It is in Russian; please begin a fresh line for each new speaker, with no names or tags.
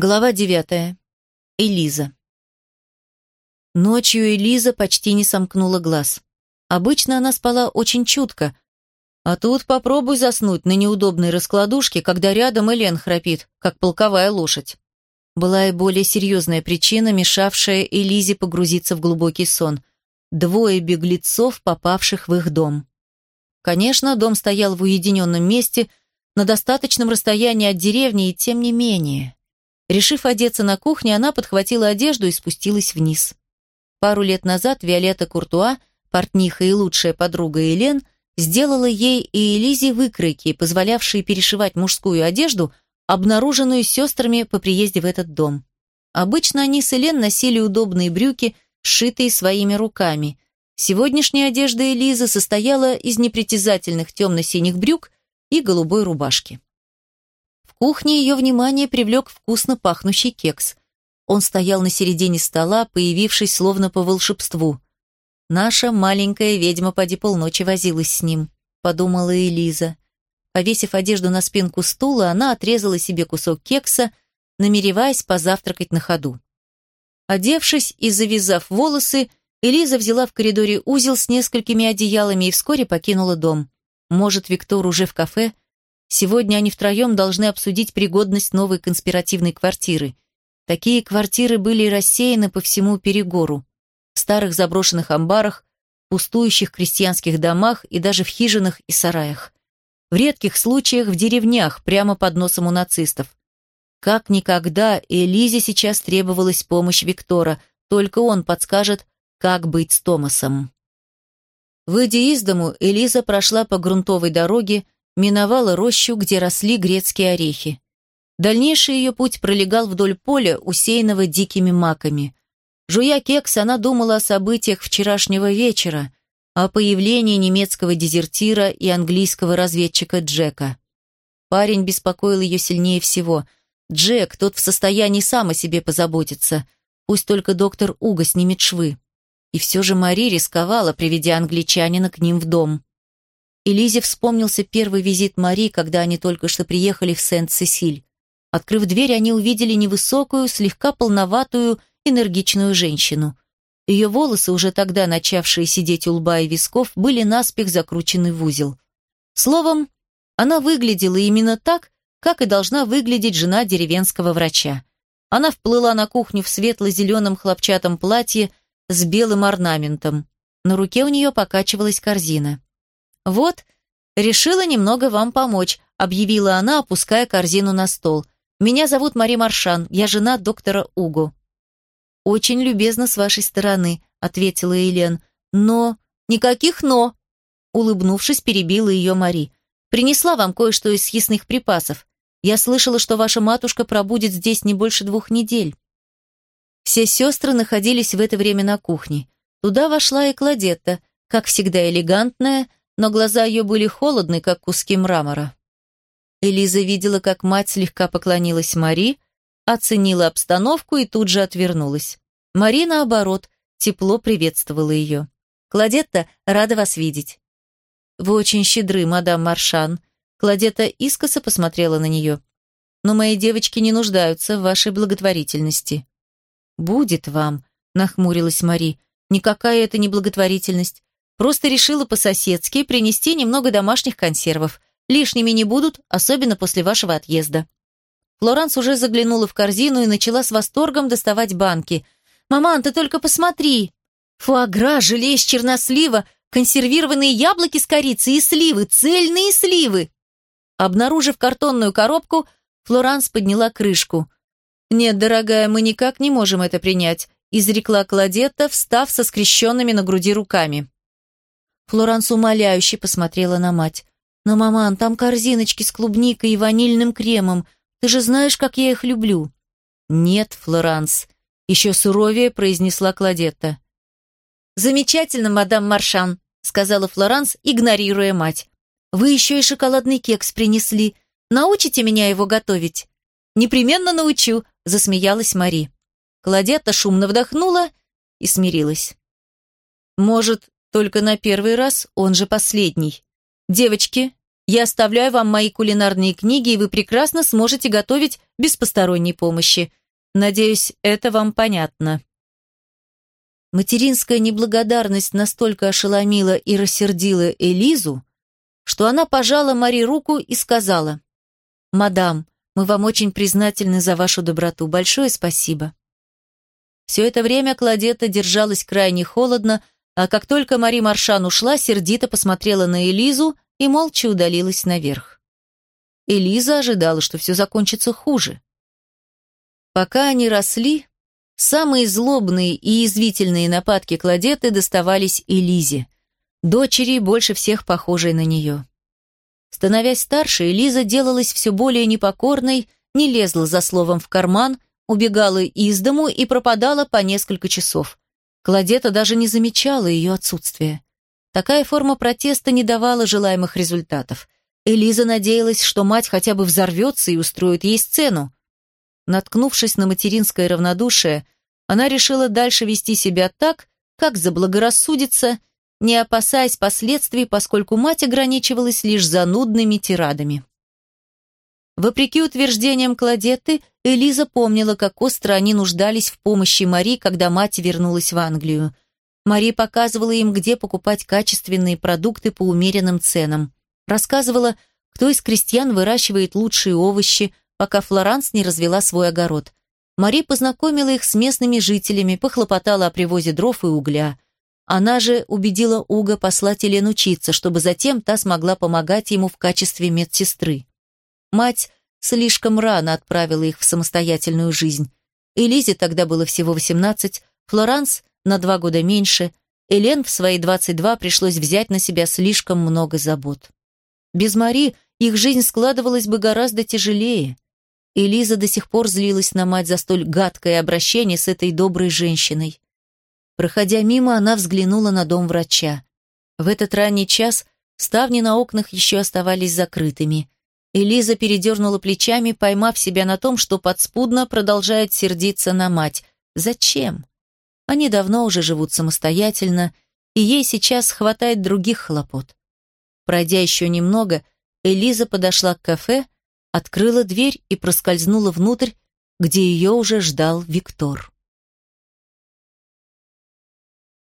Глава девятая. Элиза. Ночью Элиза почти не сомкнула глаз. Обычно она спала очень чутко, а тут попробуй заснуть на неудобной раскладушке, когда рядом Элен храпит, как полковая лошадь. Была и более серьезная причина, мешавшая Элизе погрузиться в глубокий сон. Двое беглецов, попавших в их дом. Конечно, дом стоял в уединенном месте, на достаточном расстоянии от деревни, и тем не менее. Решив одеться на кухне, она подхватила одежду и спустилась вниз. Пару лет назад Виолетта Куртуа, портниха и лучшая подруга Елен, сделала ей и Элизе выкройки, позволявшие перешивать мужскую одежду, обнаруженную сестрами по приезде в этот дом. Обычно они с Элен носили удобные брюки, сшитые своими руками. Сегодняшняя одежда Элизы состояла из непритязательных темно-синих брюк и голубой рубашки кухне ее внимание привлек вкусно пахнущий кекс. Он стоял на середине стола, появившись словно по волшебству. «Наша маленькая ведьма поди полночи возилась с ним», — подумала Элиза. Повесив одежду на спинку стула, она отрезала себе кусок кекса, намереваясь позавтракать на ходу. Одевшись и завязав волосы, Элиза взяла в коридоре узел с несколькими одеялами и вскоре покинула дом. Может, Виктор уже в кафе — Сегодня они втроем должны обсудить пригодность новой конспиративной квартиры. Такие квартиры были рассеяны по всему Перегору. В старых заброшенных амбарах, пустующих крестьянских домах и даже в хижинах и сараях. В редких случаях в деревнях, прямо под носом у нацистов. Как никогда Элизе сейчас требовалась помощь Виктора, только он подскажет, как быть с Томасом. Выйдя из дому, Элиза прошла по грунтовой дороге, миновала рощу, где росли грецкие орехи. Дальнейший ее путь пролегал вдоль поля, усеянного дикими маками. Жуя кекс, она думала о событиях вчерашнего вечера, о появлении немецкого дезертира и английского разведчика Джека. Парень беспокоил ее сильнее всего. Джек, тот в состоянии сам о себе позаботиться. Пусть только доктор Уга снимет швы. И все же Мари рисковала, приведя англичанина к ним в дом. И Лизе вспомнился первый визит Мари, когда они только что приехали в Сент-Сесиль. Открыв дверь, они увидели невысокую, слегка полноватую, энергичную женщину. Ее волосы, уже тогда начавшие сидеть у лба и висков, были наспех закручены в узел. Словом, она выглядела именно так, как и должна выглядеть жена деревенского врача. Она вплыла на кухню в светло-зеленом хлопчатом платье с белым орнаментом. На руке у нее покачивалась корзина. «Вот, решила немного вам помочь», объявила она, опуская корзину на стол. «Меня зовут Мари Маршан, я жена доктора Угу». «Очень любезно с вашей стороны», ответила Елен. «Но...» «Никаких «но», улыбнувшись, перебила ее Мари. «Принесла вам кое-что из съестных припасов. Я слышала, что ваша матушка пробудет здесь не больше двух недель». Все сестры находились в это время на кухне. Туда вошла и Кладетта, как всегда элегантная, но глаза ее были холодны, как куски мрамора. Элиза видела, как мать слегка поклонилась Мари, оценила обстановку и тут же отвернулась. Мари, наоборот, тепло приветствовала ее. «Кладетта, рада вас видеть». «Вы очень щедры, мадам Маршан». Кладетта искоса посмотрела на нее. «Но мои девочки не нуждаются в вашей благотворительности». «Будет вам», — нахмурилась Мари. «Никакая это не благотворительность. Просто решила по-соседски принести немного домашних консервов. Лишними не будут, особенно после вашего отъезда. Флоранс уже заглянула в корзину и начала с восторгом доставать банки. «Маман, ты только посмотри! Фуагра, желе из чернослива, консервированные яблоки с корицей и сливы, цельные сливы!» Обнаружив картонную коробку, Флоранс подняла крышку. «Нет, дорогая, мы никак не можем это принять», изрекла Кладетта, встав со скрещенными на груди руками. Флоранс умоляюще посмотрела на мать. «Но, маман, там корзиночки с клубникой и ванильным кремом. Ты же знаешь, как я их люблю». «Нет, Флоранс», — еще суровее произнесла Кладетта. «Замечательно, мадам Маршан», — сказала Флоранс, игнорируя мать. «Вы еще и шоколадный кекс принесли. Научите меня его готовить?» «Непременно научу», — засмеялась Мари. Кладетта шумно вдохнула и смирилась. «Может, только на первый раз, он же последний. Девочки, Я оставляю вам мои кулинарные книги, и вы прекрасно сможете готовить без посторонней помощи. Надеюсь, это вам понятно». Материнская неблагодарность настолько ошеломила и рассердила Элизу, что она пожала Мари руку и сказала, «Мадам, мы вам очень признательны за вашу доброту. Большое спасибо». Все это время Кладета держалась крайне холодно, а как только Мари Маршан ушла, сердито посмотрела на Элизу и молча удалилась наверх. Элиза ожидала, что все закончится хуже. Пока они росли, Самые злобные и язвительные нападки Кладеты доставались Элизе, дочери, больше всех похожей на нее. Становясь старше, Элиза делалась все более непокорной, не лезла за словом в карман, убегала из дому и пропадала по несколько часов. Кладета даже не замечала ее отсутствия. Такая форма протеста не давала желаемых результатов. Элиза надеялась, что мать хотя бы взорвется и устроит ей сцену, Наткнувшись на материнское равнодушие, она решила дальше вести себя так, как заблагорассудится, не опасаясь последствий, поскольку мать ограничивалась лишь занудными тирадами. Вопреки утверждениям Кладеты, Элиза помнила, как остро они нуждались в помощи Мари, когда мать вернулась в Англию. Мари показывала им, где покупать качественные продукты по умеренным ценам. Рассказывала, кто из крестьян выращивает лучшие овощи, пока Флоранс не развела свой огород. Мари познакомила их с местными жителями, похлопотала о привозе дров и угля. Она же убедила Уга послать Елен учиться, чтобы затем та смогла помогать ему в качестве медсестры. Мать слишком рано отправила их в самостоятельную жизнь. Элизе тогда было всего 18, Флоранс на два года меньше, Элен в свои 22 пришлось взять на себя слишком много забот. Без Мари их жизнь складывалась бы гораздо тяжелее и Лиза до сих пор злилась на мать за столь гадкое обращение с этой доброй женщиной. Проходя мимо, она взглянула на дом врача. В этот ранний час ставни на окнах еще оставались закрытыми. Элиза передернула плечами, поймав себя на том, что подспудно продолжает сердиться на мать. Зачем? Они давно уже живут самостоятельно, и ей сейчас хватает других хлопот. Пройдя еще немного, Элиза подошла к кафе, открыла дверь и проскользнула внутрь, где ее уже ждал Виктор.